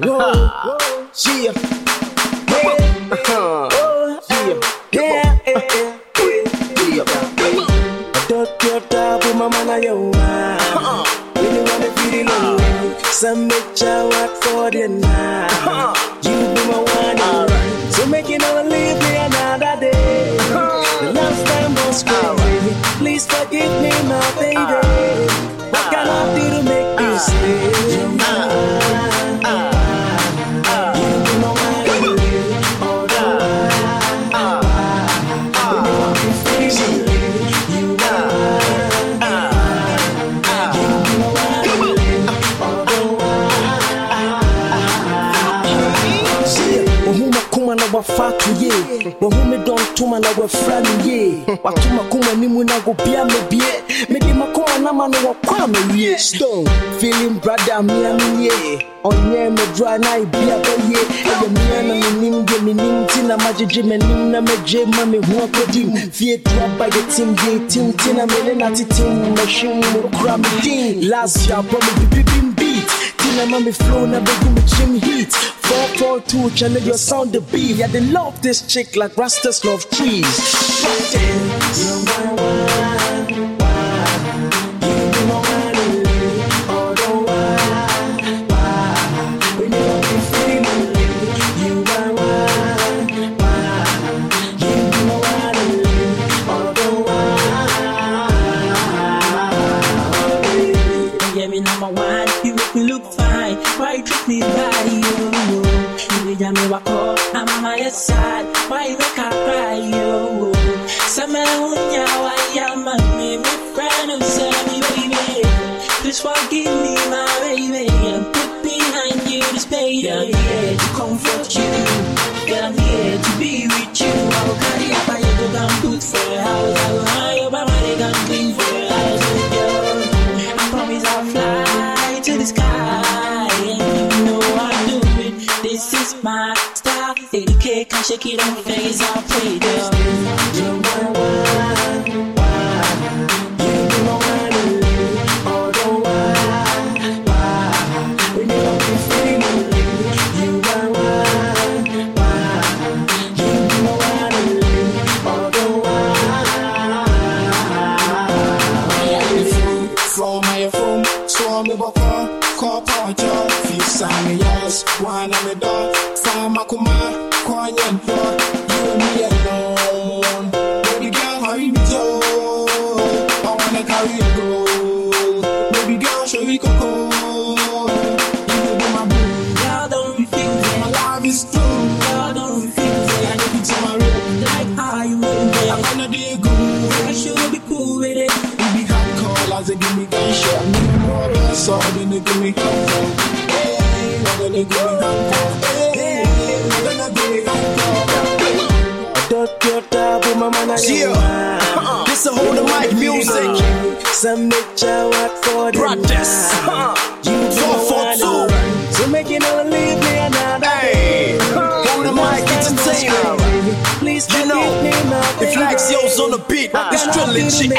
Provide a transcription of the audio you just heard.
Whoa, yeah. Oh, yeah, yeah, yeah, yeah. Dr. Tabu mama na yo When you wanna feel low Some make you work for the night. You be my one So make you never leave me another day The last time was crazy kuma na wafatu ye. Wahume dɔntoma na wafra no ye. Watoma kuma nimu na gobia mebie mede makoma nama no wɔkɔ a mawie stone. Feeling brother mea no ye. Ɔnyɛ medura na ebia bɛye ɛyɛ mea na menim deɛ menim nti na magyegye m'anim na mɛgye ma me ho akɔdim fie tu aba yɛ tim deɛ tim nti na mene na tetem mahwem mo kora me din last year bɔ beat Tina mommy flow na baby me gym heat. 442 channel your sound the beat Yeah they love this chick like rastas love trees You're look. Why treat me bad, yo? You need me walk up, I'm on my side. Why make her cry, yo? Summer unya, why am I me, me friend said me, baby? Please forgive me, my baby, and put behind you this baby. I'm here to comfort you, This is my style. Take the cake shake it on face. I'll play girl. You're one, one. One, you you my one. Flow my phone, so me baka, call point yo, fi sami yes, the door, find my kuma, kwanya door, you and me alone. Baby girl, hurry me to, I wanna carry you go. Baby girl, show me coco, you be my boo. Girl, don't refuse My love is true, Girl, don't refuse I need you to my room. Like how you I'm gonna do good. Dr. Tabu mama na yo Yeah. Uh-uh. This a hold the mic music. Some you work for the Practice. night. You Four, one, two. So make you never leave me another day. hold the mic entertainer. Please You know, me, If baby. Laxio's on the beat, it's I trilogy to